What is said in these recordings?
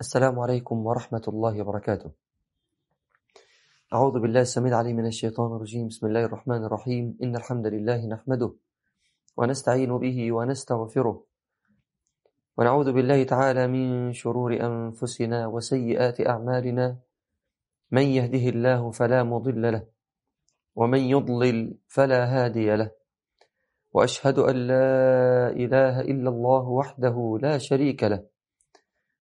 السلام عليكم ورحمة الله وبركاته. أعوذ بالله السميع العليم من الشيطان الرجيم. بسم الله الرحمن الرحيم. إن الحمد لله نحمده ونستعين به ونستغفره ونعوذ بالله تعالى من شرور أنفسنا وسيئات أعمالنا. من يهده الله فلا مضل له ومن يضلل فلا هادي له. وأشهد أن لا إله إلا الله وحده لا شريك له.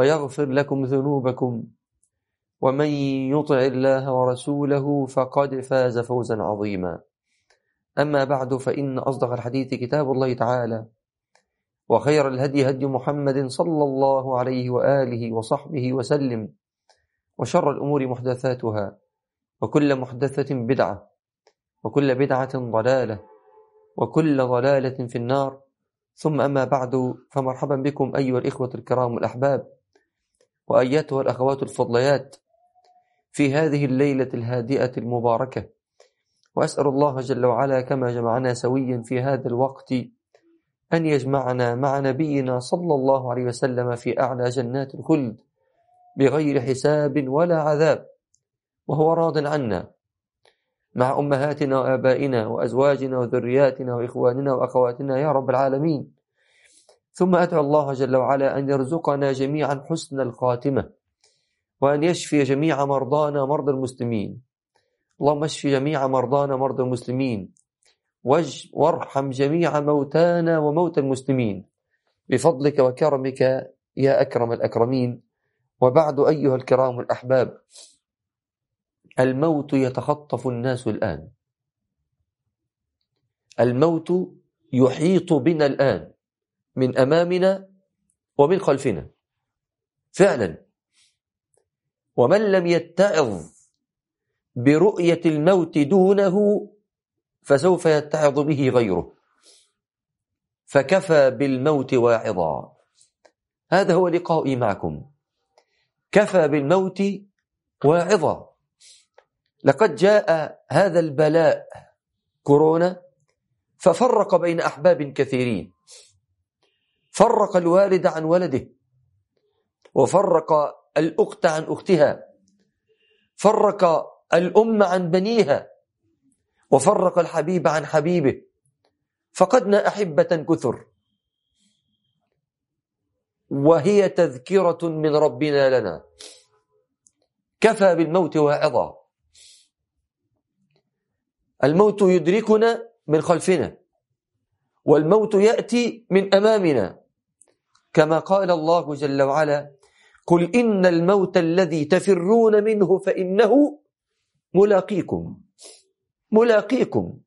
ويغفر لكم ذنوبكم ومن يطع الله ورسوله فقد فاز فوزا عظيما. أما بعد فإن أصدق الحديث كتاب الله تعالى وخير الهدي هدي محمد صلى الله عليه وآله وصحبه وسلم وشر الأمور محدثاتها وكل محدثة بدعة وكل بدعة ضلالة وكل ضلالة في النار. ثم أما بعد فمرحبا بكم أيها الإخوة الكرام الأحباب. وأيتها الأخوات الفضليات في هذه الليلة الهادئة المباركة. وأسأل الله جل وعلا كما جمعنا سويا في هذا الوقت أن يجمعنا مع نبينا صلى الله عليه وسلم في أعلى جنات الخلد بغير حساب ولا عذاب وهو راض عنا مع أمهاتنا وآبائنا وأزواجنا وذرياتنا وإخواننا وأخواتنا يا رب العالمين. ثم أدعو الله جل وعلا أن يرزقنا جميعا حسن الخاتمة وأن يشفي جميع مرضانا مرضى المسلمين. اللهم اشف جميع مرضانا مرضى المسلمين. وارحم جميع موتانا وموتى المسلمين. بفضلك وكرمك يا أكرم الأكرمين. وبعد أيها الكرام الأحباب الموت يتخطف الناس الآن. الموت يحيط بنا الآن. من أمامنا ومن خلفنا. فعلا. ومن لم يتعظ برؤية الموت دونه فسوف يتعظ به غيره. فكفى بالموت واعظا. هذا هو لقائي معكم. كفى بالموت واعظا. لقد جاء هذا البلاء كورونا ففرق بين أحباب كثيرين. فرق الوالد عن ولده وفرق الأخت عن أختها فرق الأم عن بنيها وفرق الحبيب عن حبيبه فقدنا أحبة كثر. وهي تذكرة من ربنا لنا. كفى بالموت واعظا الموت يدركنا من خلفنا. والموت يأتي من أمامنا. كما قال الله جل وعلا قل إن الموت الذي تفرون منه فإنه ملاقيكم. ملاقيكم.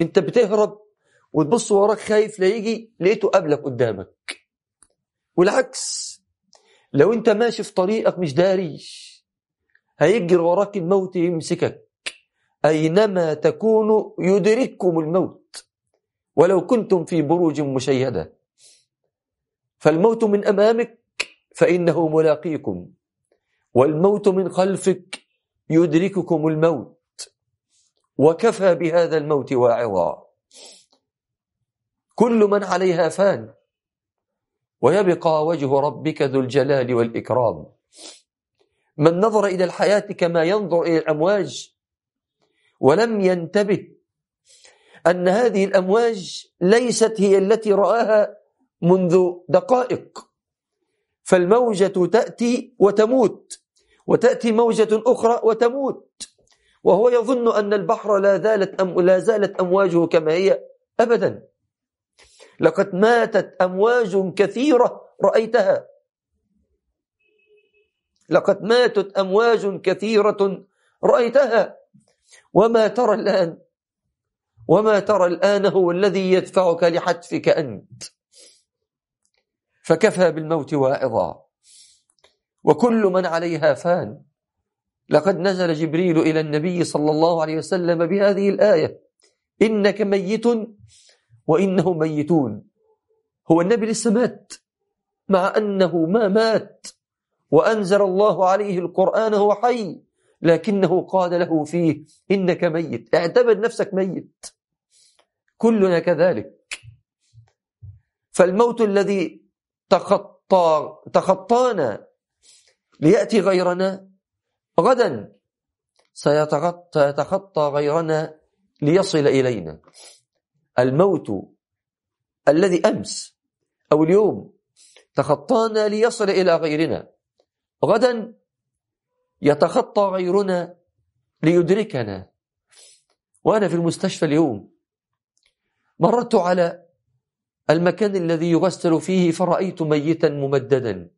أنت بتهرب وتبص وراك خايف لا يجي لقيته قبلك قدامك. والعكس لو أنت ماشي في طريقك مش داري هيجري وراك الموت يمسكك. أينما تكونوا يدرككم الموت. ولو كنتم في بروج مشيدة. فالموت من أمامك فإنه ملاقيكم والموت من خلفك يدرككم الموت وكفى بهذا الموت واعظا. كل من عليها فان ويبقى وجه ربك ذو الجلال والإكرام. من نظر إلى الحياة كما ينظر إلى الأمواج ولم ينتبه أن هذه الأمواج ليست هي التي رآها منذ دقائق. فالموجة تأتي وتموت وتأتي موجة أخرى وتموت. وهو يظن أن البحر لا زالت, أم لا زالت أمواجه كما هي أبدا. لقد ماتت أمواج كثيرة رأيتها. لقد ماتت أمواج كثيرة رأيتها. وما ترى الآن وما ترى الآن هو الذي يدفعك لحتفك أنت. فكفى بالموت واعظا. وكل من عليها فان. لقد نزل جبريل إلى النبي صلى الله عليه وسلم بهذه الآية. إنك ميت وإنهم ميتون. هو النبي لسه مات مع أنه ما مات. وأنزل الله عليه القرآن هو حي لكنه قال له فيه إنك ميت. اعتبر نفسك ميت. كلنا كذلك. فالموت الذي تخطى تخطانا ليأتي غيرنا غدا. سيتخطى غيرنا ليصل إلينا. الموت الذي أمس أو اليوم تخطانا ليصل إلى غيرنا. غدا يتخطى غيرنا ليدركنا. وأنا في المستشفى اليوم مررت على المكان الذي يغسل فيه فرأيت ميتا ممددا.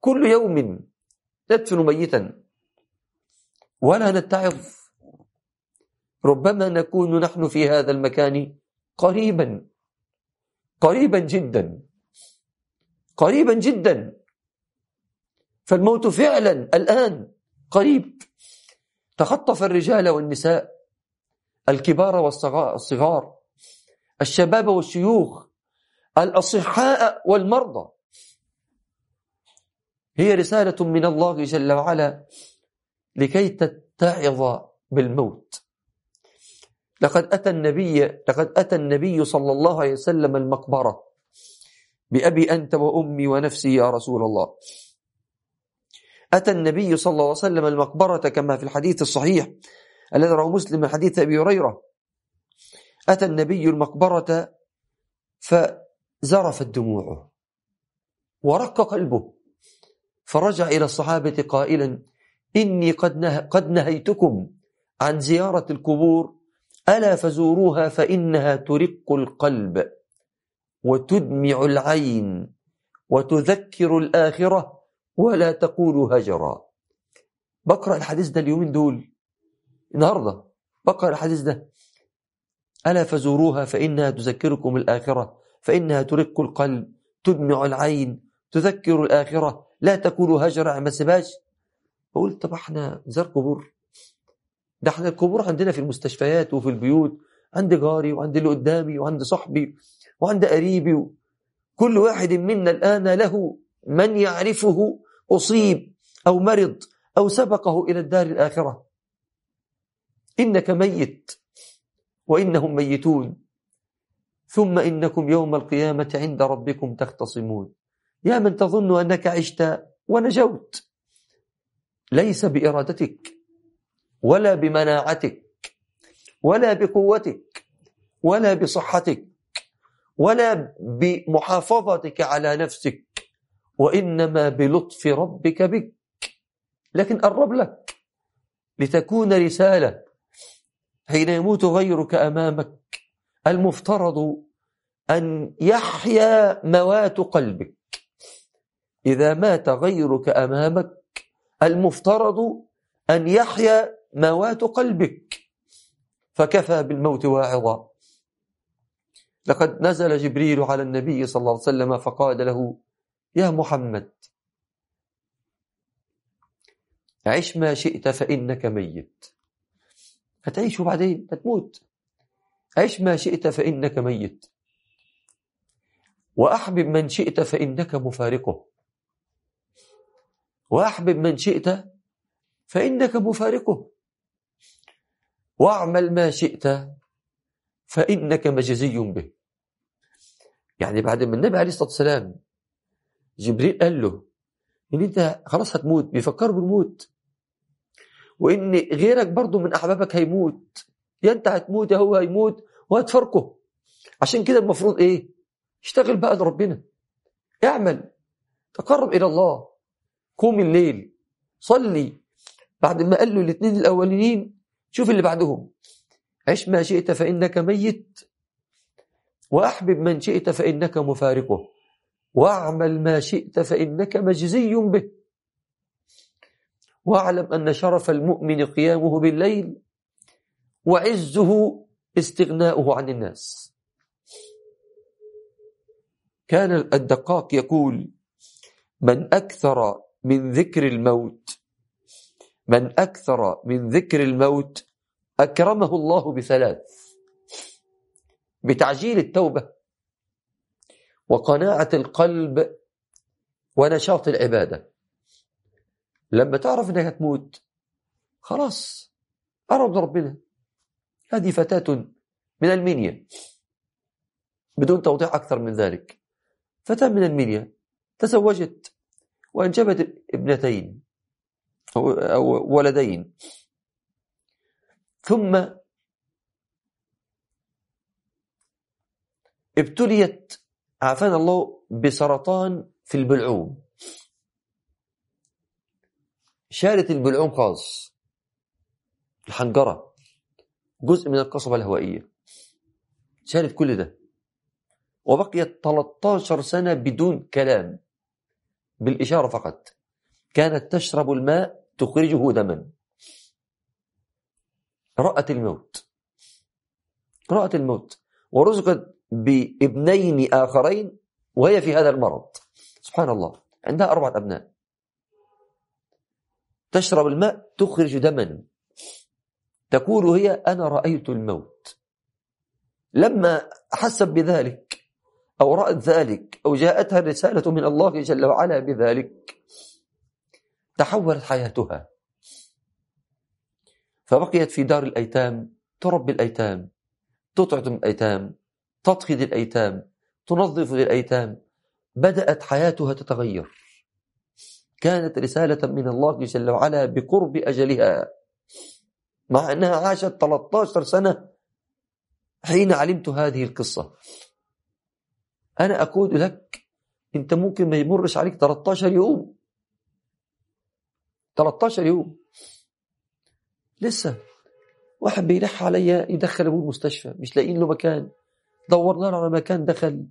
كل يوم ندفن ميتا. ولا نتعظ. ربما نكون نحن في هذا المكان قريبا. قريبا جدا. قريبا جدا. فالموت فعلا الآن قريب. تخطف الرجال والنساء. الكبار والصغار الشباب والشيوخ الأصحاء والمرضى. هي رسالة من الله جل وعلا لكي تتعظ بالموت. لقد أتى النبي لقد أتى النبي صلى الله عليه وسلم المقبرة. بأبي أنت وأمي ونفسي يا رسول الله. أتى النبي صلى الله عليه وسلم المقبرة كما في الحديث الصحيح. الذي رواه مسلم من حديث أبي هريرة. أتى النبي المقبرة فزرفت دموعه ورق قلبه. فرجع إلى الصحابة قائلا إني قد, نه قد نهيتكم عن زيارة القبور ألا فزوروها فإنها ترق القلب وتدمع العين وتذكر الآخرة ولا تقول هجرا. بقرأ الحديث ده اليومين دول. النهاردة. بقرأ الحديث ده. ألا فزوروها فإنها تذكركم الآخرة فإنها ترق القلب تدمع العين تذكر الآخرة لا تقولوا هجر ما سباش بقول طب إحنا زار قبور. ده إحنا القبور عندنا في المستشفيات وفي البيوت عند جاري وعند اللي قدامي وعند صاحبي وعند قريبي كل واحد منا الآن له من يعرفه أصيب أو مرض أو سبقه إلى الدار الآخرة. إنك ميت وإنهم ميتون. ثم إنكم يوم القيامة عند ربكم تختصمون. يا من تظن أنك عشت ونجوت ليس بإرادتك ولا بمناعتك ولا بقوتك ولا بصحتك ولا بمحافظتك على نفسك وإنما بلطف ربك بك. لكن قرب لك لتكون رسالة حين يموت غيرك أمامك المفترض أن يحيا موات قلبك. إذا مات غيرك أمامك المفترض أن يحيا موات قلبك. فكفى بالموت واعظا. لقد نزل جبريل على النبي صلى الله عليه وسلم فقال له يا محمد عش ما شئت فإنك ميت. هتعيش وبعدين هتموت عش ما شئت فإنك ميت. وأحبب من شئت فإنك مفارقه. وأحبب من شئت فإنك مفارقه. واعمل ما شئت فإنك مجزي به. يعني بعد ما النبي عليه الصلاة والسلام جبريل قال له إن أنت خلاص هتموت بيفكر بالموت. وإن غيرك برضه من أحبابك هيموت. يا أنت هتموت يا هو هيموت وهتفرقه عشان كده المفروض إيه؟ اشتغل بقى لربنا. اعمل. تقرب إلى الله. قوم الليل. صلي. بعد ما قال له الاثنين الأولين شوف اللي بعدهم. عش ما شئت فإنك ميت. وأحبب من شئت فإنك مفارقه. واعمل ما شئت فإنك مجزي به. واعلم أن شرف المؤمن قيامه بالليل وعزه استغناؤه عن الناس. كان الدقاق يقول من أكثر من ذكر الموت من أكثر من ذكر الموت أكرمه الله بثلاث بتعجيل التوبة وقناعة القلب ونشاط العبادة. لما تعرف أنك هتموت خلاص قرب ربنا هذه فتاة من المنيا بدون توضيح أكثر من ذلك. فتاة من المنيا تزوجت وأنجبت ابنتين أو ولدين. ثم ابتليت عافانا الله بسرطان في البلعوم. شالت البلعوم خالص. الحنجرة. جزء من القصبة الهوائية. شالت كل ده. وبقيت 13 سنة بدون كلام. بالإشارة فقط. كانت تشرب الماء تخرجه دما. رأت الموت. رأت الموت. ورزقت بابنين آخرين وهي في هذا المرض. سبحان الله. عندها أربعة أبناء. تشرب الماء تخرج دما. تقول هي أنا رأيت الموت. لما حست بذلك أو رأت ذلك أو جاءتها الرسالة من الله جل وعلا بذلك تحولت حياتها. فبقيت في دار الأيتام تربي الأيتام تطعم الأيتام تطهد الأيتام تنظف للأيتام بدأت حياتها تتغير. كانت رسالة من الله جل وعلا بقرب أجلها. مع أنها عاشت 13 سنة حين علمت هذه القصة. أنا أقول لك أنت ممكن ما يمرش عليك 13 يوم. 13 يوم. لسه واحد بيلح عليا يدخل ابوه المستشفى مش لاقيين له مكان. دورنا له على مكان دخل.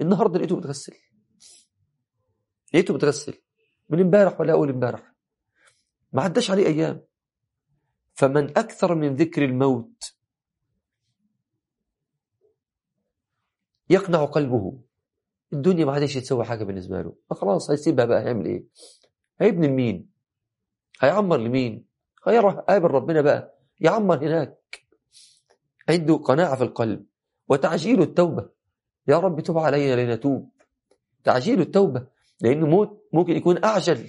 النهارده لقيته بتغسل لقيته بتغسل من امبارح ولا أول امبارح. ما عداش عليه أيام. فمن أكثر من ذكر الموت يقنع قلبه. الدنيا ما عادش تسوي حاجة بالنسبة له. خلاص هيسيبها بقى هيعمل إيه؟ هيبني لمين؟ هيعمر لمين؟ هيروح قابل ربنا بقى. يعمر هناك. عنده قناعة في القلب. وتعجيل التوبة. يا رب تب علينا لنتوب. تعجيل التوبة. لأنه موت ممكن يكون أعجل.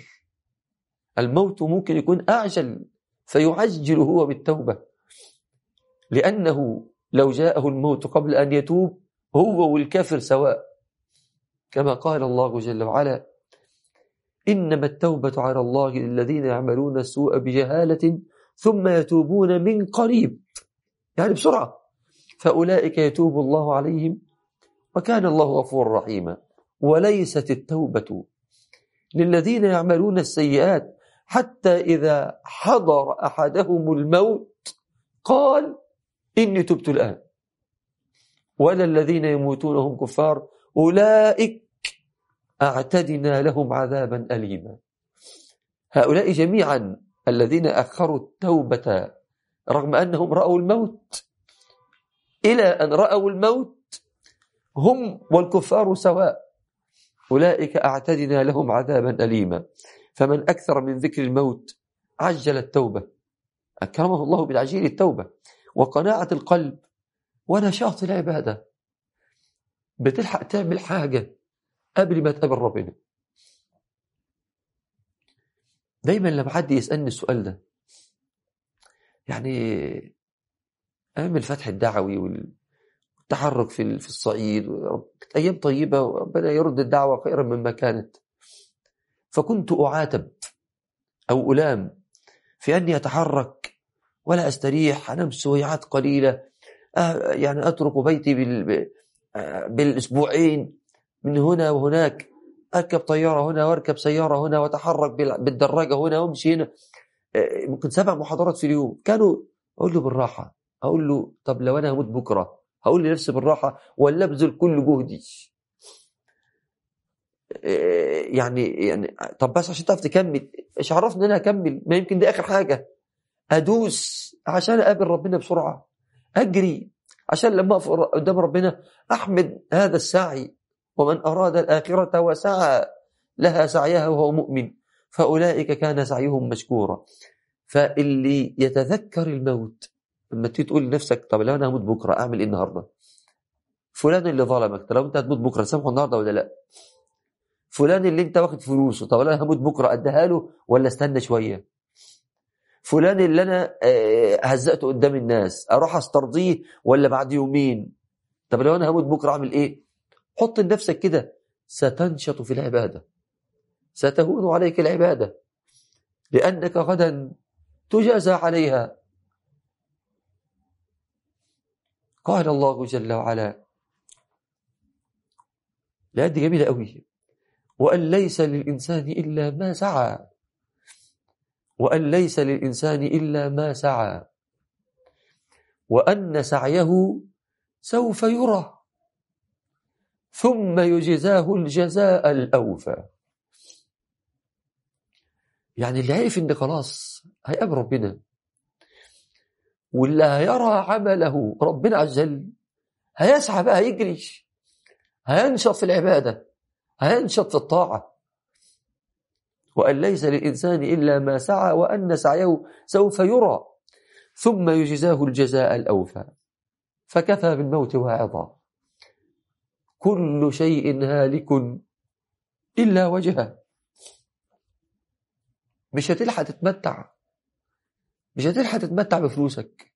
الموت ممكن يكون أعجل. فيعجل هو بالتوبة. لأنه لو جاءه الموت قبل أن يتوب هو والكافر سواء. كما قال الله جل وعلا إنما التوبة على الله للذين يعملون السوء بجهالة ثم يتوبون من قريب. يعني بسرعة. فأولئك يتوب الله عليهم وكان الله غفورا رحيما. وليست التوبة للذين يعملون السيئات حتى إذا حضر أحدهم الموت قال إني تبت الآن. ولا الذين يموتون هم كفار أولئك أعتدنا لهم عذابا أليما. هؤلاء جميعا الذين أخروا التوبة رغم أنهم رأوا الموت. إلى أن رأوا الموت هم والكفار سواء. أولئك أعتدنا لهم عذابا أليما. فمن أكثر من ذكر الموت عجل التوبة. أكرمه الله بالعجيل التوبة. وقناعة القلب. ونشاط العبادة. بتلحق تعمل حاجة قبل ما تقابل ربنا. دايما لما حد يسألني السؤال ده يعني أيام الفتح الدعوي والتحرك في في الصعيد أيام طيبة وربنا يرد الدعوة خيرا مما كانت. فكنت أعاتب أو ألام في أني أتحرك ولا أستريح أنام سويعات قليلة آه، يعني أترك بيتي بال... بالأسبوعين من هنا وهناك أركب طيارة هنا وأركب سيارة هنا وأتحرك بالدراجة هنا وأمشي هنا. ممكن سبع محاضرات في اليوم. كانوا أقول له بالراحة أقول له طب لو أنا هموت بكرة هقول لنفسي بالراحة ولا أبذل كل جهدي؟ آه، يعني يعني طب بس عشان تعرف تكمل إيش عرفني إن أنا أكمل ما يمكن دي آخر حاجة. أدوس عشان أقابل ربنا بسرعة. أجري عشان لما أقف قدام ربنا أحمد هذا السعي. ومن أراد الآخرة وسعى لها سعيها وهو مؤمن. فأولئك كان سعيهم مشكورا. فاللي يتذكر الموت لما تيجي تقول لنفسك طب لو أنا هموت بكرة أعمل إيه النهارده؟ فلان اللي ظلمك طب لو أنت هتموت بكرة سامحه النهارده ولا لأ؟ فلان اللي أنت واخد فلوسه طب أنا هموت بكرة أديها له ولا استنى شوية؟ فلان اللي أنا آه، هزقته قدام الناس أروح أسترضيه ولا بعد يومين؟ طب لو أنا هموت بكرة أعمل إيه؟ حط لنفسك كده ستنشط في العبادة ستهون عليك العبادة لأنك غدا تجازى عليها قال الله جل وعلا. الآية دي جميلة قوي وأن ليس للإنسان إلا ما سعى. وأن ليس للإنسان إلا ما سعى. وأن سعيه سوف يرى. ثم يجزاه الجزاء الأوفى. يعني اللي عارف إن خلاص هيقابل ربنا. واللي هيرى عمله. ربنا عز وجل هيسعى بقى هيجري هينشط في العبادة هينشط في الطاعة. وأن ليس للإنسان إلا ما سعى وأن سعيه سوف يرى ثم يجزاه الجزاء الأوفى. فكفى بالموت واعظا كل شيء هالك إلا وجهه. مش هتلحق تتمتع. مش هتلحق تتمتع بفلوسك.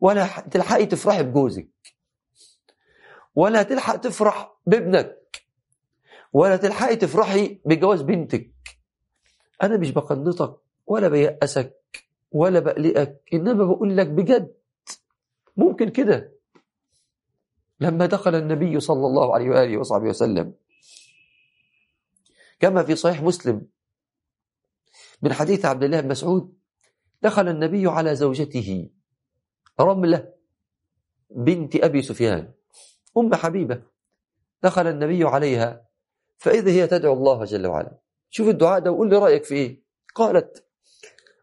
ولا تلحقي تفرحي بجوزك. ولا تلحق تفرح بابنك. ولا تلحقي تفرحي بجواز بنتك. أنا مش بقنطك ولا بيأسك ولا بقلقك إنما بقول لك بجد. ممكن كده. لما دخل النبي صلى الله عليه وآله وصحبه وسلم. كما في صحيح مسلم. من حديث عبد الله بن مسعود. دخل النبي على زوجته. رملة بنت أبي سفيان أم حبيبة. دخل النبي عليها فإذا هي تدعو الله جل وعلا. شوف الدعاء ده وقول لي رأيك في إيه. قالت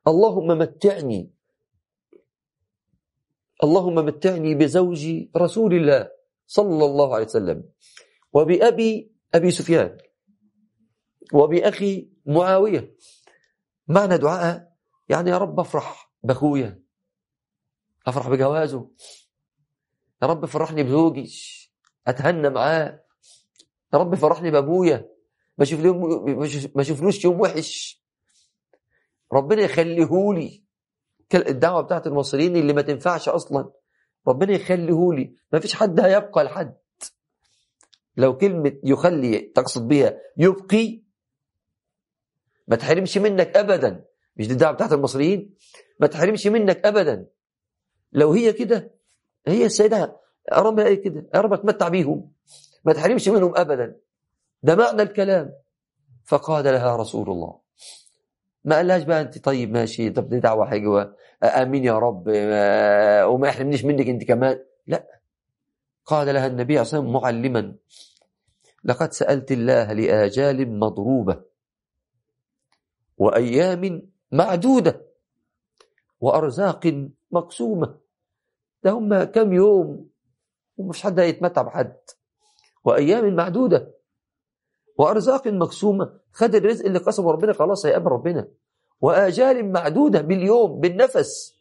اللهم متعني اللهم متعني بزوجي رسول الله صلى الله عليه وسلم وبأبي أبي سفيان وبأخي معاوية. معنى دعاء يعني يا رب افرح بأخويا افرح بجوازه. يا رب فرحني بزوجي اتهنى معاه. يا رب فرحني بأبويا. ما ما اشوفلوش يوم وحش. ربنا يخليهولي. الدعوة بتاعت المصريين اللي ما تنفعش أصلا. ربنا يخليهولي. ما فيش حد هيبقى لحد. لو كلمة يخلي تقصد بها يبقي. ما تحرمش منك أبدا. مش دي الدعوه بتاعت المصريين ما تحرمش منك ابدا. لو هي كده هي السيدة يا هي كده؟ يا رب اتمتع بيهم. ما تحرمش منهم ابدا. ده معنى الكلام. فقال لها رسول الله. ما قالهاش بقى أنت طيب ماشي طب دي دعوة حلوة. آمين يا رب. وما يحرمنيش منك أنت كمان. لا. قال لها النبي عليه وسلم معلما. لقد سألت الله لآجال مضروبة وأيام معدودة وأرزاق مقسومة. ده هم كم يوم ومش حد هيتمتع بحد. وأيام معدودة وأرزاق مقسومة. خد الرزق اللي قسمه ربنا خلاص هيقابل ربنا. وآجال معدودة باليوم بالنفس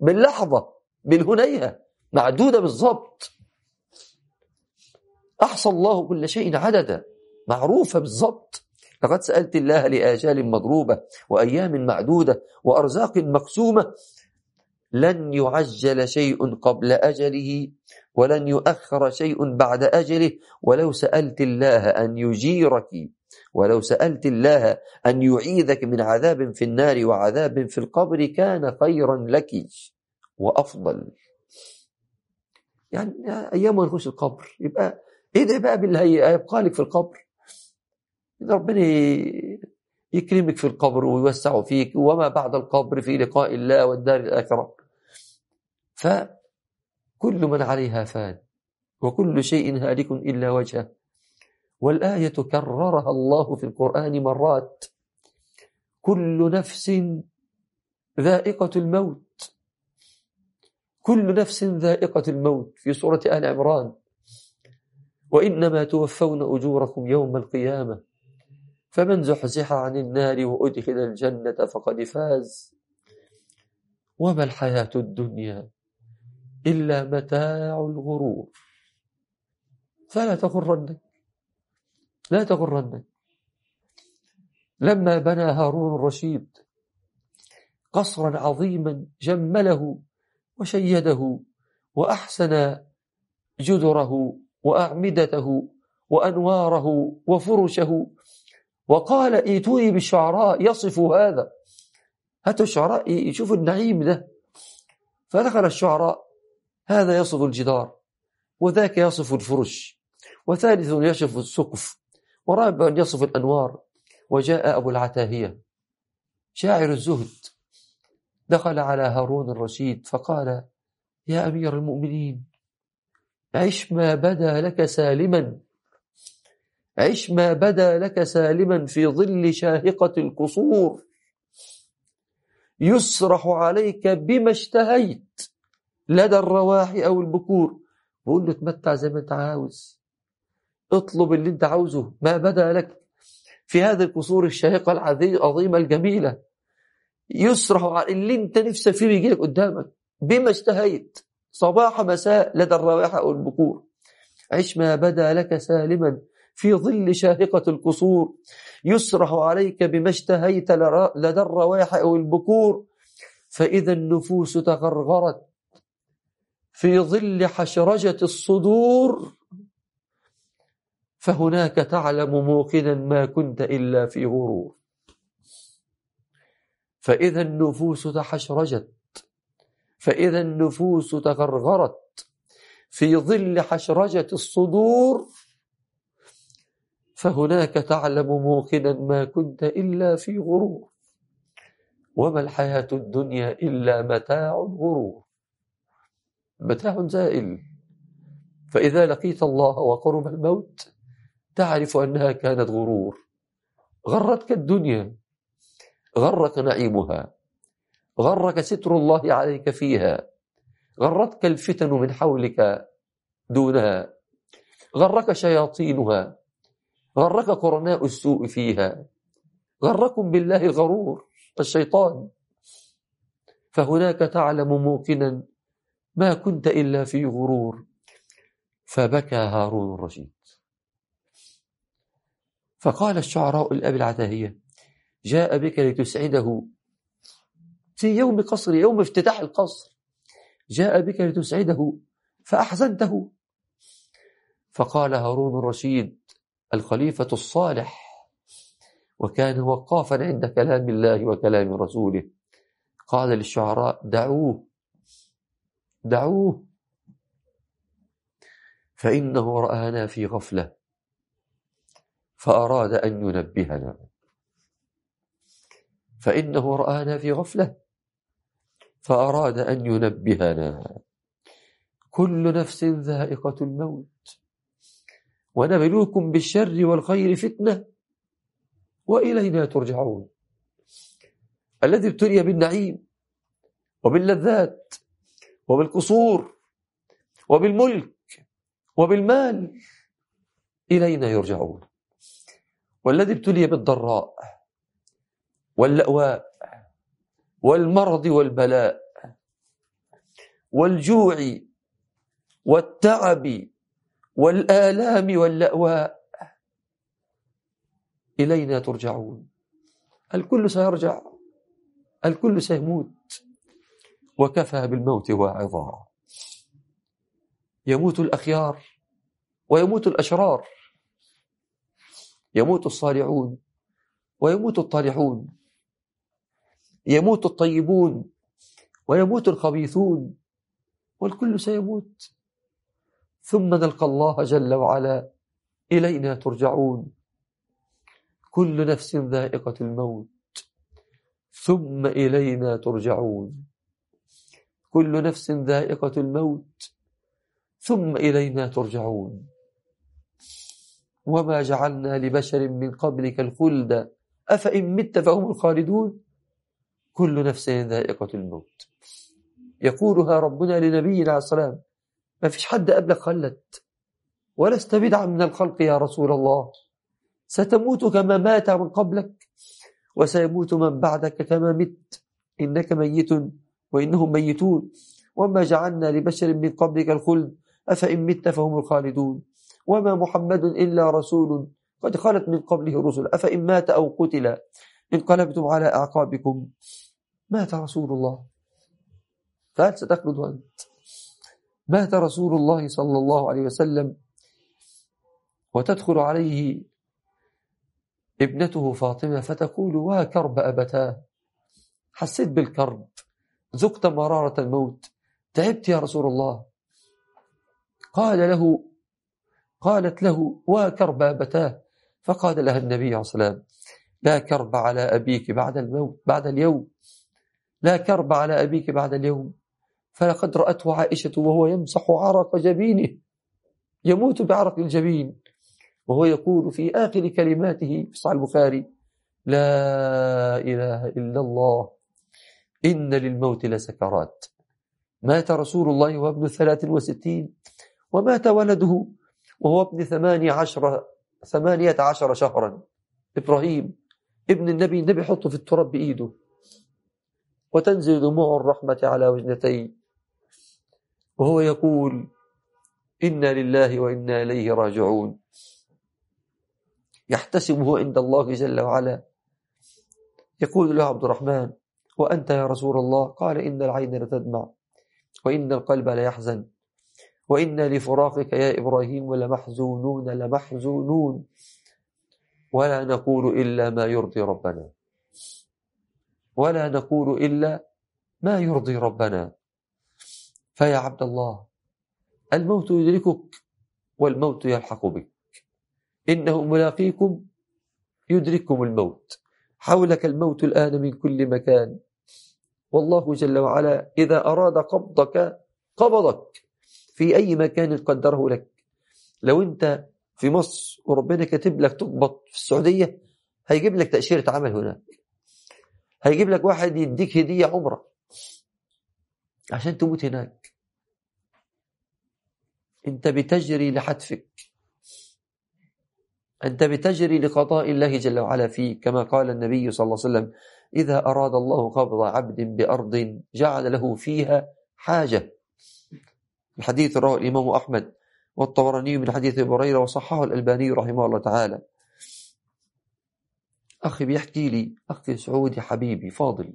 باللحظة بالهنيهة معدودة بالضبط. أحصى الله كل شيء عددا. معروفة بالضبط. لقد سألت الله لآجال مضروبة وأيام معدودة وأرزاق مقسومة. لن يعجل شيء قبل أجله ولن يؤخر شيء بعد أجله. ولو سألت الله أن يجيرك ولو سألت الله أن يعيذك من عذاب في النار وعذاب في القبر كان خيرا لك وأفضل. يعني أيام ما نخش القبر يبقى ادعي بقى باللي هيبقى لك في القبر. ربنا يكرمك في القبر ويوسع فيك وما بعد القبر في لقاء الله والدار الآخرة. فكل من عليها فان وكل شيء هالك إلا وجهه. والآية كررها الله في القرآن مرات. كل نفس ذائقة الموت. كل نفس ذائقة الموت في سورة آل عمران. وإنما توفون أجوركم يوم القيامة. فمن زحزح عن النار وأدخل الجنة فقد فاز. وما الحياة الدنيا إلا متاع الغرور. فلا تغرنك لا تغرنك. لما بنى هارون الرشيد قصرا عظيما جمله وشيده وأحسن جدره وأعمدته وأنواره وفرشه وقال ايتوني بالشعراء يصفوا هذا. هاتوا الشعراء يشوفوا النعيم ده. فدخل الشعراء هذا يصف الجدار وذاك يصف الفرش وثالث يصف السقف ورابع يصف الأنوار. وجاء أبو العتاهية شاعر الزهد. دخل على هارون الرشيد فقال يا أمير المؤمنين عش ما بدا لك سالما عش ما بدا لك سالما في ظل شاهقة القصور. يسرح عليك بما اشتهيت لدى الرواح أو البكور. بقول له تمتع زي ما انت عاوز. اطلب اللي انت عاوزه. ما بدا لك. في هذه القصور الشاهقة العظيمة الجميلة. يسرح اللي انت نفسك فيه يجي لك قدامك. بما اشتهيت. صباح مساء لدى الرواح أو البكور. عش ما بدا لك سالما في ظل شاهقة القصور. يسرح عليك بما اشتهيت لدى الرواح أو البكور. فإذا النفوس تغرغرت في ظل حشرجة الصدور. فهناك تعلم موقنا ما كنت إلا في غرور. فإذا النفوس تحشرجت. فإذا النفوس تغرغرت في ظل حشرجة الصدور. فهناك تعلم موقنا ما كنت إلا في غرور. وما الحياة الدنيا إلا متاع غرور متاع زائل. فإذا لقيت الله وقرب الموت تعرف أنها كانت غرور. غرتك الدنيا. غرك نعيمها. غرك ستر الله عليك فيها. غرتك الفتن من حولك دونها. غرك شياطينها. غرك قرناء السوء فيها. غركم بالله غرور الشيطان. فهناك تعلم موقنا ما كنت إلا في غرور. فبكى هارون الرشيد. فقال الشعراء الأب العتاهية جاء بك لتسعده في يوم قصر يوم افتتاح القصر. جاء بك لتسعده فأحزنته. فقال هارون الرشيد الخليفة الصالح. وكان وقافا عند كلام الله وكلام رسوله. قال للشعراء دعوه دعوه. فإنه رآنا في غفلة. فأراد أن ينبهنا. فإنه رآنا في غفلة. فأراد أن ينبهنا. كل نفس ذائقة الموت. ونبلوكم بالشر والخير فتنة وإلينا ترجعون. الذي ابتلي بالنعيم وباللذات وبالقصور وبالملك وبالمال إلينا يرجعون. والذي ابتلي بالضراء واللأواء والمرض والبلاء والجوع والتعب والآلام واللأواء إلينا ترجعون. الكل سيرجع. الكل سيموت. وكفى بالموت واعظا. يموت الأخيار ويموت الأشرار. يموت الصالحون ويموت الطالحون. يموت الطيبون ويموت الخبيثون. والكل سيموت. ثم نلقى الله جل وعلا إلينا ترجعون. كل نفس ذائقة الموت ثم إلينا ترجعون. كل نفس ذائقة الموت ثم إلينا ترجعون. وما جعلنا لبشر من قبلك الخلد أفإن مت فهم الخالدون؟ كل نفس ذائقة الموت. يقولها ربنا لنبينا عليه السلام ما فيش حد قبلك خلد. ولست بدعا من الخلق يا رسول الله. ستموت كما مات من قبلك وسيموت من بعدك كما مت. إنك ميت وإنهم ميتون. وما جعلنا لبشر من قبلك الخلد أفإن مت فهم الخالدون. وما محمد إلا رسول. قد خلت من قبله الرسل أفإن مات أو قتل. انقلبتم على أعقابكم. مات رسول الله. فهل ستخلد أنت؟ مات رسول الله صلى الله عليه وسلم وتدخل عليه ابنته فاطمة فتقول وا كرب أبتاه. حسيت بالكرب ذقت مرارة الموت تعبت يا رسول الله. قال له قالت له وا كرب أبتاه. فقال لها النبي عليه والسلام لا كرب على أبيك بعد الموت بعد اليوم لا كرب على أبيك بعد اليوم. فلقد رأته عائشة وهو يمسح عرق جبينه يموت بعرق الجبين وهو يقول في آخر كلماته في صحيح البخاري لا إله إلا الله إن للموت لسكرات. مات رسول الله وهو ابن ثلاث وستين ومات ولده وهو ابن ثمانية عشر ثمانية عشر شهرا. إبراهيم ابن النبي النبي يحطه في التراب بإيده. وتنزل دموع الرحمة على وجنتيه. وهو يقول إنا لله وإنا إليه راجعون. يحتسبه عند الله جل وعلا. يقول له عبد الرحمن وأنت يا رسول الله؟ قال إن العين لتدمع وإن القلب ليحزن وإن لفراقك يا إبراهيم لمحزونون لمحزونون. ولا نقول إلا ما يرضي ربنا. ولا نقول إلا ما يرضي ربنا. فيا عبد الله الموت يدركك والموت يلحق بك. إنه ملاقيكم يدرككم الموت. حولك الموت الآن من كل مكان. والله جل وعلا إذا أراد قبضك قبضك في أي مكان قدره لك. لو أنت في مصر وربنا كاتب لك تقبض في السعودية هيجيب لك تأشيرة عمل هناك. هيجيب لك واحد يديك هدية عمرة عشان تموت هناك. انت بتجري لحتفك. أنت بتجري لقضاء الله جل وعلا فيك كما قال النبي صلى الله عليه وسلم إذا أراد الله قبض عبد بأرض جعل له فيها حاجة. الحديث رواه الإمام أحمد والطبراني من حديث أبي هريرة وصححه الألباني رحمه الله تعالى. أخي بيحكي لي أخي سعودي حبيبي فاضل.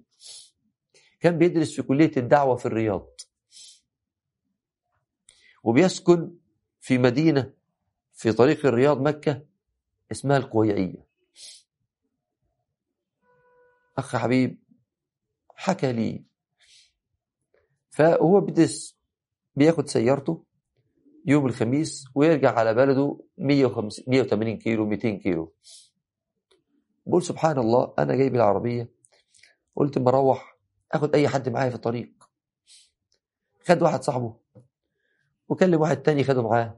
كان بيدرس في كلية الدعوة في الرياض. وبيسكن في مدينة في طريق الرياض مكة اسمها القويعية. أخ حبيب حكى لي. فهو بدس بياخد سيارته يوم الخميس ويرجع على بلده 150 180 كيلو 200 كيلو. بقول سبحان الله أنا جايب العربية قلت مروح أخد أي حد معايا في الطريق. خد واحد صاحبه. وكلم واحد تاني خده معاه.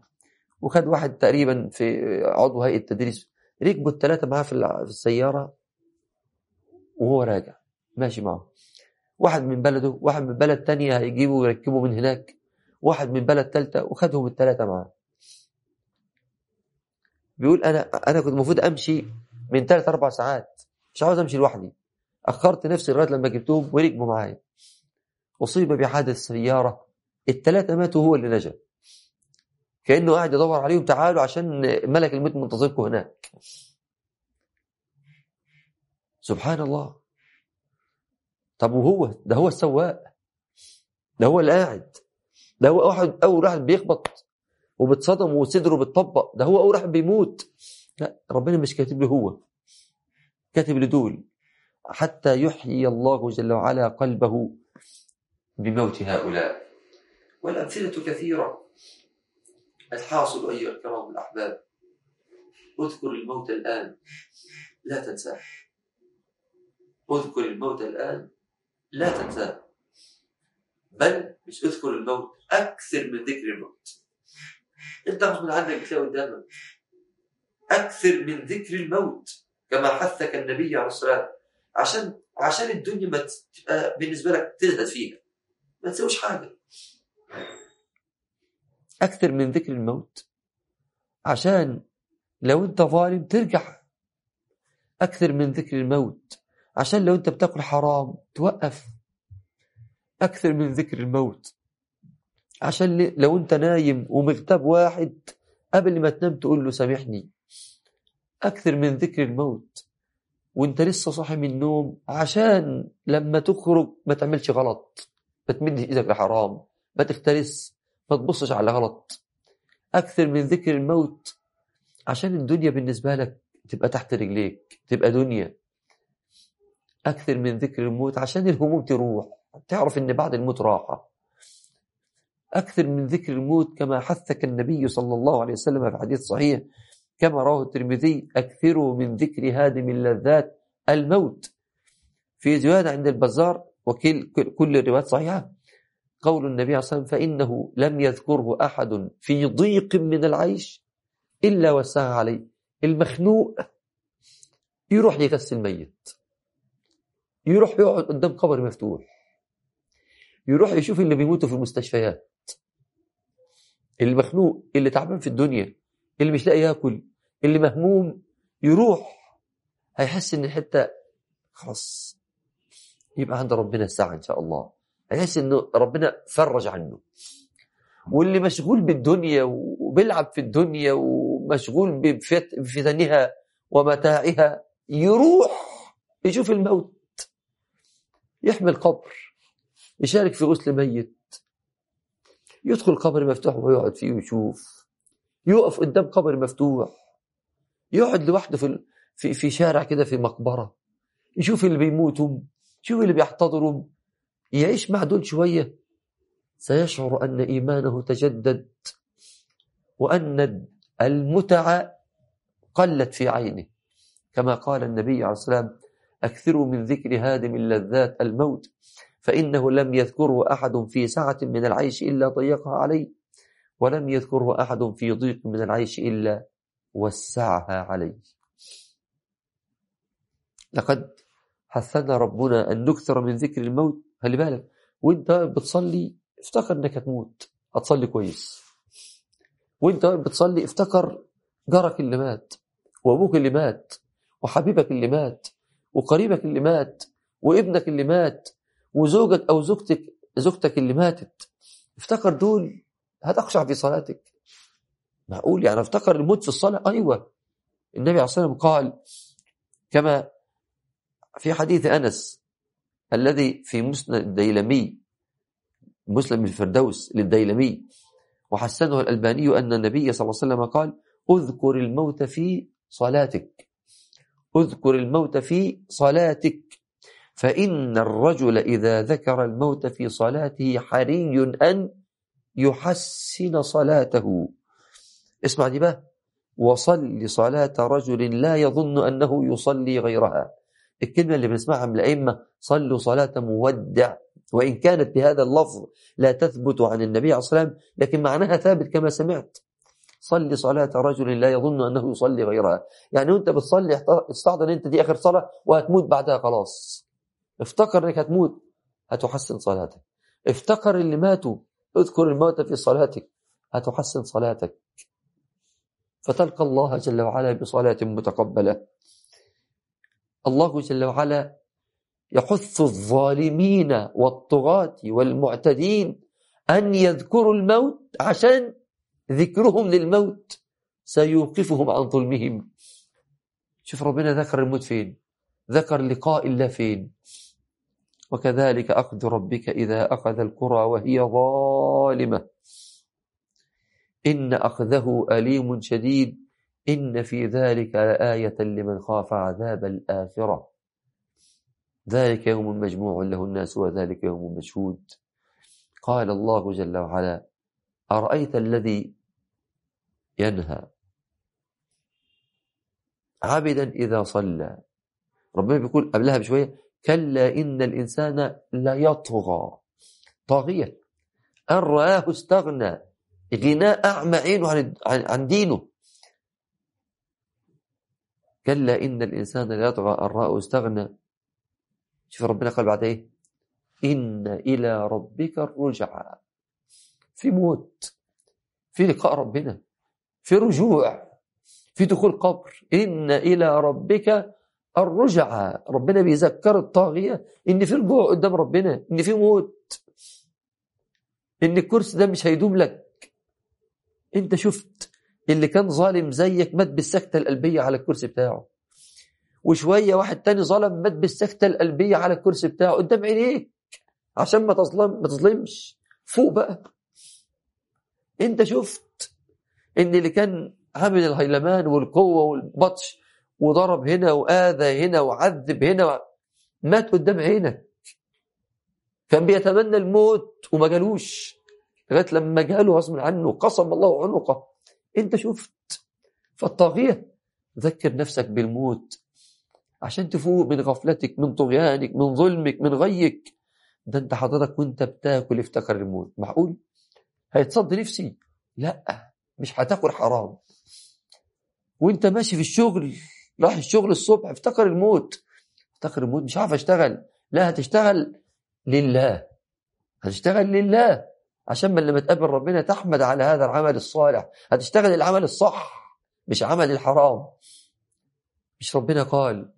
وخد واحد تقريبا في عضو هيئة تدريس ركبوا الثلاثة معاه في السيارة وهو راجع. ماشي معه. واحد من بلده واحد من بلد تانية هيجيبوا ويركبوا من هناك. واحد من بلد تالتة وخدهم الثلاثة معاه. بيقول أنا أنا كنت المفروض أمشي من ثلاث أربع ساعات. مش عاوز أمشي لوحدي. أخرت نفسي لغاية لما جبتهم وركبوا معايا. أصيب بحادث سيارة الثلاثة ماتوا هو اللي نجا. كأنه قاعد يدور عليهم تعالوا عشان ملك الموت منتظركم هناك. سبحان الله. طب وهو؟ ده هو السواق. ده هو اللي قاعد. ده هو واحد أول واحد بيخبط وبتصدم وصدره بتطبق. ده هو أول واحد بيموت. لا ربنا مش كاتب له هو. كاتب لدول حتى يحيي الله جل وعلا قلبه بموت هؤلاء. والأمثلة كثيرة. الحاصل أيها الكرام الأحباب اذكر الموت الآن. لا تنساه. اذكر الموت الآن. لا تنساه. بل مش اذكر الموت أكثر من ذكر الموت. أنت غصب عنك بتلاقي قدامك أكثر من ذكر الموت كما حثك النبي عليه الصلاة عشان عشان الدنيا ما تبقى بالنسبة لك تزهد فيها. ما تسويش حاجة. أكثر من ذكر الموت. عشان لو أنت ظالم ترجع أكثر من ذكر الموت. عشان لو أنت بتاكل حرام توقف أكثر من ذكر الموت. عشان لو أنت نايم ومغتاب واحد قبل ما تنام تقول له سامحني. أكثر من ذكر الموت. وأنت لسه صاحي من النوم عشان لما تخرج ما تعملش غلط. ما تمدش إيدك لحرام. ما ما تبصش على غلط. أكثر من ذكر الموت. عشان الدنيا بالنسبة لك تبقى تحت رجليك تبقى دنيا. أكثر من ذكر الموت. عشان الهموم تروح. تعرف إن بعد الموت راحة. أكثر من ذكر الموت كما حثك النبي صلى الله عليه وسلم في حديث صحيح. كما رواه الترمذي أكثروا من ذكر هادم اللذات الموت. في زيادة عند البزار وكل كل الروايات صحيحة. قول النبي عليه الصلاة والسلام فإنه لم يذكره أحد في ضيق من العيش إلا وسع عليه. المخنوق يروح يغسل ميت يروح يقعد قدام قبر مفتوح يروح يشوف اللي بيموتوا في المستشفيات. المخنوق اللي تعبان في الدنيا اللي مش لاقي ياكل اللي مهموم يروح هيحس إن الحتة خلاص يبقى عند ربنا الساعة إن شاء الله. هيحس إنه ربنا فرج عنه. واللي مشغول بالدنيا وبيلعب في الدنيا ومشغول بفتنها ومتاعها يروح يشوف الموت. يحمل قبر يشارك في غسل ميت. يدخل قبر مفتوح ويقعد فيه ويشوف. يقف قدام قبر مفتوح. يقعد لوحده في في في شارع كده في مقبرة. يشوف اللي بيموتوا يشوف اللي بيحتضروا يعيش مع دول شوية سيشعر أن إيمانه تجدد وأن المتعه قلت في عينه. كما قال النبي عليه الصلاة والسلام أكثروا من ذكر هادم اللذات الموت فإنه لم يذكره أحد في سعه من العيش إلا ضيقها عليه ولم يذكره أحد في ضيق من العيش إلا وسعها عليه. لقد حثنا ربنا أن نكثر من ذكر الموت خلي بالك. وانت بتصلي افتكر انك هتموت. هتصلي كويس. وانت بتصلي افتكر جارك اللي مات وابوك اللي مات وحبيبك اللي مات وقريبك اللي مات وابنك اللي مات وزوجك أو زوجتك زوجتك اللي ماتت. افتكر دول هتخشع في صلاتك. معقول؟ يعني افتكر الموت في الصلاة؟ أيوة. النبي عليه الصلاة والسلام قال كما في حديث أنس الذي في مسند الديلمي مسلم الفردوس للديلمي وحسنه الألباني أن النبي صلى الله عليه وسلم قال أذكر الموت في صلاتك أذكر الموت في صلاتك فإن الرجل إذا ذكر الموت في صلاته حري أن يحسن صلاته. اسمع دي بقى. وصل صلاة رجل لا يظن أنه يصلي غيرها. الكلمة اللي بنسمعها من الأئمة صلوا صلاة مودع وإن كانت بهذا اللفظ لا تثبت عن النبي عليه الصلاة والسلام لكن معناها ثابت كما سمعت. صلي صلاة رجل لا يظن أنه يصلي غيرها. يعني وأنت بتصلي استعض ان أنت دي آخر صلاة وهتموت بعدها خلاص. افتكر إنك هتموت هتحسن صلاتك. افتكر اللي ماتوا اذكر الموت في صلاتك هتحسن صلاتك. فتلقى الله جل وعلا بصلاة متقبلة. الله جل وعلا يحث الظالمين والطغاة والمعتدين أن يذكروا الموت عشان ذكرهم للموت. سيوقفهم عن ظلمهم. شوف ربنا ذكر الموت فين؟ ذكر لقاء الله فين؟ وكذلك أخذ ربك إذا أخذ القرى وهي ظالمة. إن أخذه أليم شديد. إن في ذلك لآية لمن خاف عذاب الآخرة. ذلك يوم مجموع له الناس وذلك يوم مشهود. قال الله جل وعلا أرأيت الذي ينهى؟ عبدا إذا صلى. ربنا بيقول قبلها بشوية كلا إن الإنسان لا يطغى طاغية أن رآه استغنى. غناء أعمى عينه عن دينه. كلا إن الإنسان لا يطغى أن رآه استغنى شوف ربنا قال بعد إيه؟ إن إلى ربك الرجعى. في موت في لقاء ربنا في رجوع في دخول قبر. إن إلى ربك الرجعى. ربنا بيذكر الطاغية إن في رجوع قدام ربنا إن في موت. إن الكرسي ده مش هيدوم لك. أنت شفت اللي كان ظالم زيك مات بالسكتة القلبية على الكرسي بتاعه. وشوية واحد تاني ظلم مات بالسكتة القلبية على الكرسي بتاعه. قدام عينيك. عشان ما تظلم ما تظلمش. فوق بقى. انت شفت ان اللي كان عامل الهيلمان والقوة والبطش وضرب هنا وآذى هنا وعذب هنا مات قدام عينك. كان بيتمنى الموت وما جالوش. لغاية لما جاله غصب عنه قصم الله عنقه. انت شفت. فالطاغية ذكر نفسك بالموت عشان تفوق من غفلتك من طغيانك من ظلمك من غيك. ده انت حضرتك وانت بتاكل افتكر الموت. معقول؟ هيتصد نفسي؟ لا مش هتاكل حرام. وانت ماشي في الشغل راح الشغل الصبح افتكر الموت. افتكر الموت مش عارف اشتغل. لا هتشتغل لله. هتشتغل لله. عشان لما تقابل ربنا تحمد على هذا العمل الصالح. هتشتغل العمل الصح مش عمل الحرام. مش ربنا قال.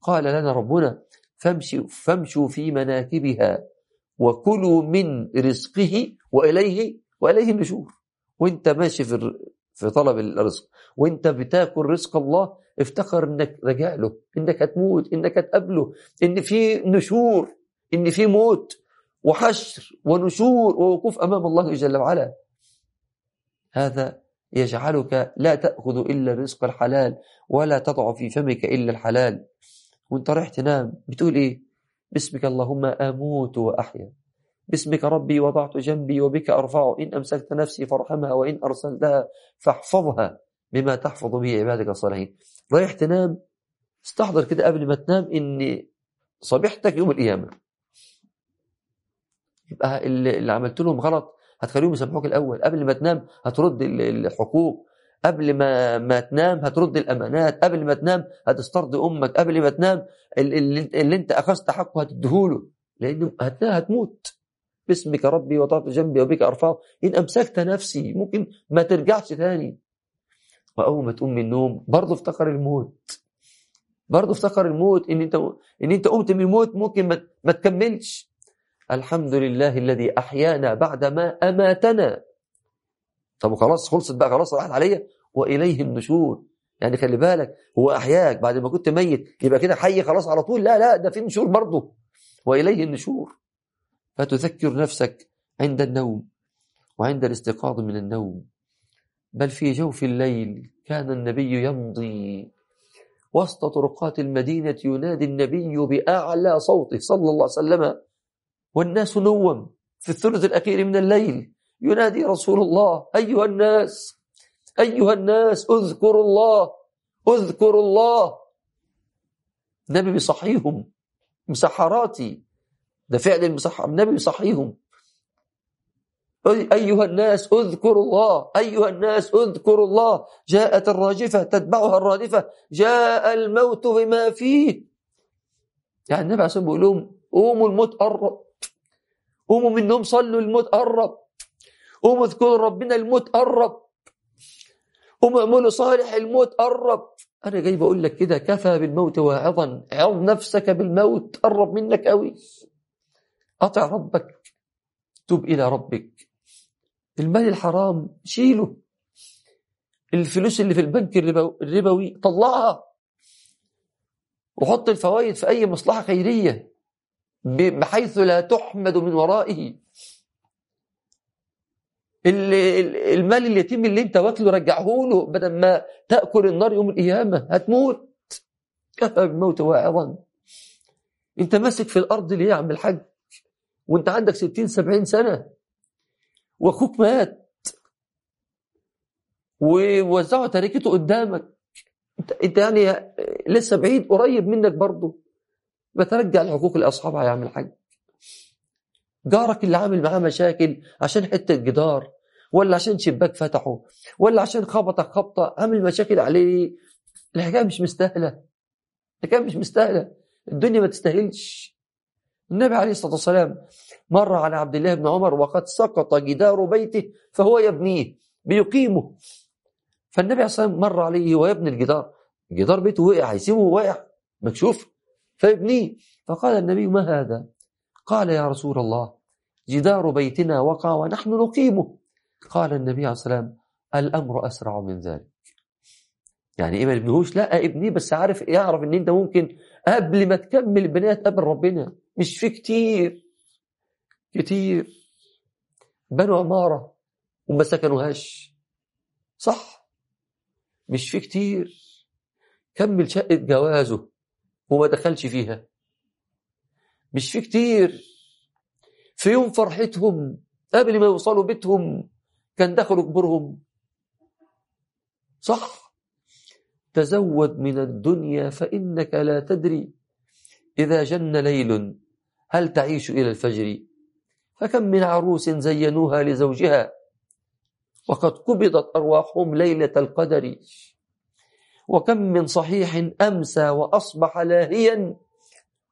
قال لنا ربنا فامشوا فامشوا في مناكبها وكلوا من رزقه وإليه وإليه النشور. وانت ماشي في في طلب الرزق. وانت بتاكل رزق الله افتكر انك راجع له. انك هتموت انك هتقابله. إن في نشور إن في موت وحشر ونشور ووقوف أمام الله جل وعلا. هذا يجعلك لا تأخذ إلا الرزق الحلال ولا تضع في فمك إلا الحلال. وانت رايح تنام بتقول إيه؟ باسمك اللهم أموت وأحيا. باسمك ربي وضعت جنبي وبك أرفع. إن أمسكت نفسي فارحمها وإن أرسلتها فاحفظها بما تحفظ به عبادك الصالحين. رايح تنام استحضر كده قبل ما تنام ان صبيحتك يوم القيامة. يبقى اللي عملت لهم غلط هتخليهم يسامحوك الأول. قبل ما تنام هترد الحقوق. قبل ما ما تنام هترد الأمانات. قبل ما تنام هتسترضي أمك. قبل ما تنام اللي, اللي انت أخذت حقه هتديهوله. لأنه هتموت. باسمك ربي وضعت جنبي وبك أرفعه. إن أمسكت نفسي ممكن ما ترجعش تاني. وأول ما تقوم من النوم برضه افتكر الموت. برضه افتكر الموت. إن انت إن أنت قمت من الموت ممكن ما, ما تكملش. الحمد لله الذي أحيانا بعدما اماتنا طب وخلاص خلصت بقى خلاص راحت عليا. واليه النشور. يعني خلي بالك هو أحياك بعد ما كنت ميت يبقى كده حي خلاص على طول. لا لا ده في نشور برضه. واليه النشور. فتذكر نفسك عند النوم وعند الاستيقاظ من النوم. بل في جوف الليل كان النبي يمضي. وسط طرقات المدينة ينادي النبي بأعلى صوته. صلى الله عليه وسلم. والناس نوم في الثلث الأخير من الليل. ينادي رسول الله أيها الناس أيها الناس اذكروا الله اذكروا الله. النبي بيصحيهم مسحراتي. ده فعل المسحر النبي بيصحيهم أيها الناس اذكروا الله أيها الناس اذكروا الله. جاءت الراجفة تتبعها الرادفة. جاء الموت بما فيه. يعني النبي عليه الصلاة بيقول لهم قوموا الموت قرب قوموا من النوم صلوا الموت قرب. قوموا اذكروا ربنا الموت قرب. قوموا اعملوا صالح الموت قرب. أنا جاي بقول لك كده كفى بالموت واعظا. عظ نفسك بالموت قرب منك قوي أطع ربك. تب إلى ربك. المال الحرام شيله. الفلوس اللي في البنك الربوي طلعها. وحط الفوائد في أي مصلحة خيرية. بحيث لا تحمد من ورائه. المال اليتيم اللي انت واكله رجعه له بدل ما تأكل النار يوم القيامة هتموت. كفى بالموت واعظا. انت ماسك في الأرض ليه يا عم الحاج وانت عندك ستين سبعين سنة واخوك مات. ووزعوا تركته قدامك. انت يعني لسه بعيد قريب منك برضه. بترجع لحقوق لأصحابها يا عم الحاج. جارك اللي عامل معاه مشاكل عشان حتة جدار ولا عشان شباك فتحه ولا عشان خبطك خبطة عامل مشاكل عليه الحكاية مش مستاهلة. الحكاية مش مستاهلة. الدنيا ما تستاهلش. النبي عليه الصلاة والسلام مر على عبد الله بن عمر وقد سقط جدار بيته فهو يبنيه بيقيمه. فالنبي عليه الصلاة والسلام مر عليه ويبني الجدار. جدار بيته وقع هيسيبه واقع. مكشوف. فيبنيه فقال النبي ما هذا؟ قال يا رسول الله جدار بيتنا وقع ونحن نقيمه. قال النبي عليه الصلاه والسلام الأمر أسرع من ذلك. يعني إيه ما يبنيهوش لا ابنيه بس عارف يعرف إن أنت ممكن قبل ما تكمل البنايه تقابل ربنا. مش في كتير. كتير. بنوا عمارة وما سكنوهاش. صح. مش في كتير. كمل شقة جوازه. وما دخلش فيها. مش في كتير. في يوم فرحتهم قبل ما يوصلوا بيتهم كان دخلوا كبرهم صح؟ تزود من الدنيا فإنك لا تدري. إذا جن ليل هل تعيش إلى الفجر؟ فكم من عروس زينوها لزوجها وقد قبضت أرواحهم ليلة القدر. وكم من صحيح أمسى وأصبح لاهيا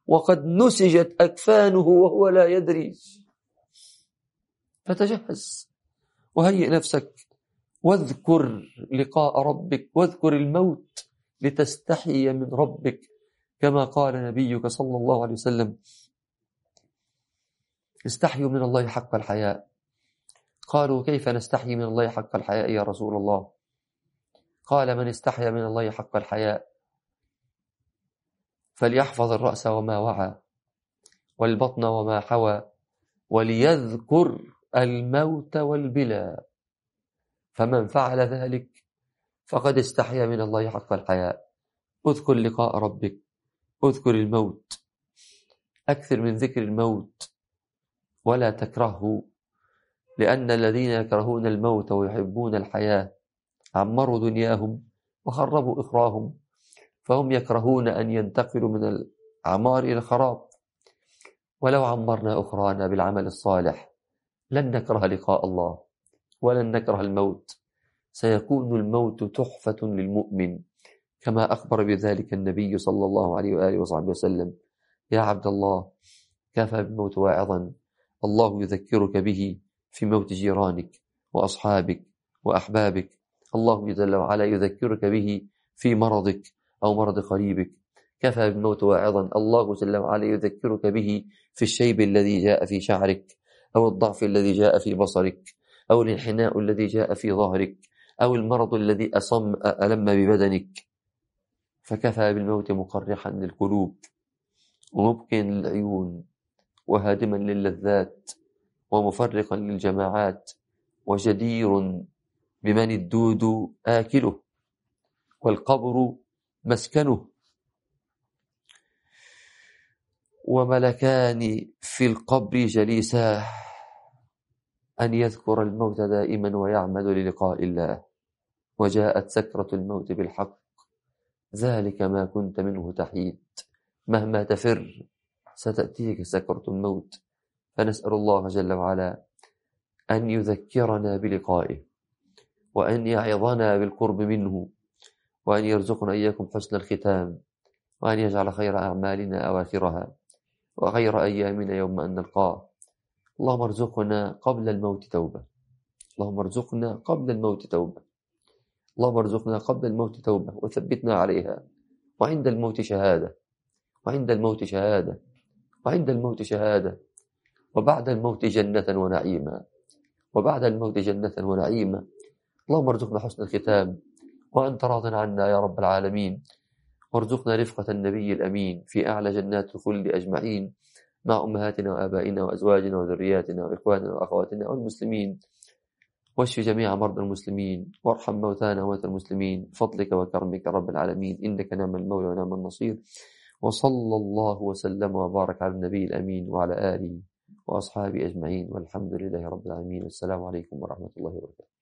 وقد نسجت أكفانه وهو لا يدري. فتجهز وهيئ نفسك. واذكر لقاء ربك واذكر الموت لتستحي من ربك كما قال نبيك صلى الله عليه وسلم. استحيوا من الله حق الحياء. قالوا كيف نستحي من الله حق الحياء يا رسول الله؟ قال من استحيا من الله حق الحياء فليحفظ الرأس وما وعى والبطن وما حوى وليذكر الموت والبلا فمن فعل ذلك فقد استحيا من الله حق الحياء اذكر لقاء ربك اذكر الموت أكثر من ذكر الموت ولا تكرهه لأن الذين يكرهون الموت ويحبون الحياة عمروا دنياهم وخربوا إخراهم فهم يكرهون أن ينتقلوا من العمار إلى الخراب. ولو عمرنا أخرانا بالعمل الصالح لن نكره لقاء الله ولن نكره الموت. سيكون الموت تحفة للمؤمن كما أخبر بذلك النبي صلى الله عليه وآله وصحبه وسلم. يا عبد الله كفى بالموت واعظا الله يذكرك به في موت جيرانك وأصحابك وأحبابك الله جل وعلا يذكرك به في مرضك أو مرض قريبك. كفى بالموت واعظا. الله جل وعلا يذكرك به في الشيب الذي جاء في شعرك أو الضعف الذي جاء في بصرك أو الانحناء الذي جاء في ظهرك أو المرض الذي أصم ألم ببدنك. فكفى بالموت مقرحا للقلوب ومبكن للعيون وهادما للذات ومفرقا للجماعات وجدير بمن الدود آكله والقبر مسكنه وملكان في القبر جليساه أن يذكر الموت دائما ويعمل للقاء الله. وجاءت سكرة الموت بالحق. ذلك ما كنت منه تحيد. مهما تفر ستأتيك سكرة الموت. فنسأل الله جل وعلا أن يذكرنا بلقائه. وأن يعظنا بالقرب منه وأن يرزقنا إياكم حسن الختام وأن يجعل خير أعمالنا أواخرها وخير أيامنا يوم أن نلقاه. اللهم ارزقنا قبل الموت توبة. اللهم ارزقنا قبل الموت توبة. اللهم ارزقنا قبل الموت توبة وثبتنا عليها. وعند الموت شهادة. وعند الموت شهادة. وعند الموت شهادة. وبعد الموت جنة ونعيما. وبعد الموت جنة ونعيما. اللهم ارزقنا حسن الختام وأنت راض عنا يا رب العالمين. وارزقنا رفقة النبي الأمين في أعلى جنات الخلد أجمعين مع أمهاتنا وآبائنا وأزواجنا وذرياتنا وإخواننا وأخواتنا والمسلمين. واشف جميع مرضى المسلمين وارحم موتانا وموتى المسلمين. بفضلك وكرمك رب العالمين. إنك نعم المولى ونعم النصير. وصلى الله وسلم وبارك على النبي الأمين وعلى آله وأصحابه أجمعين. والحمد لله رب العالمين. والسلام عليكم ورحمة الله وبركاته.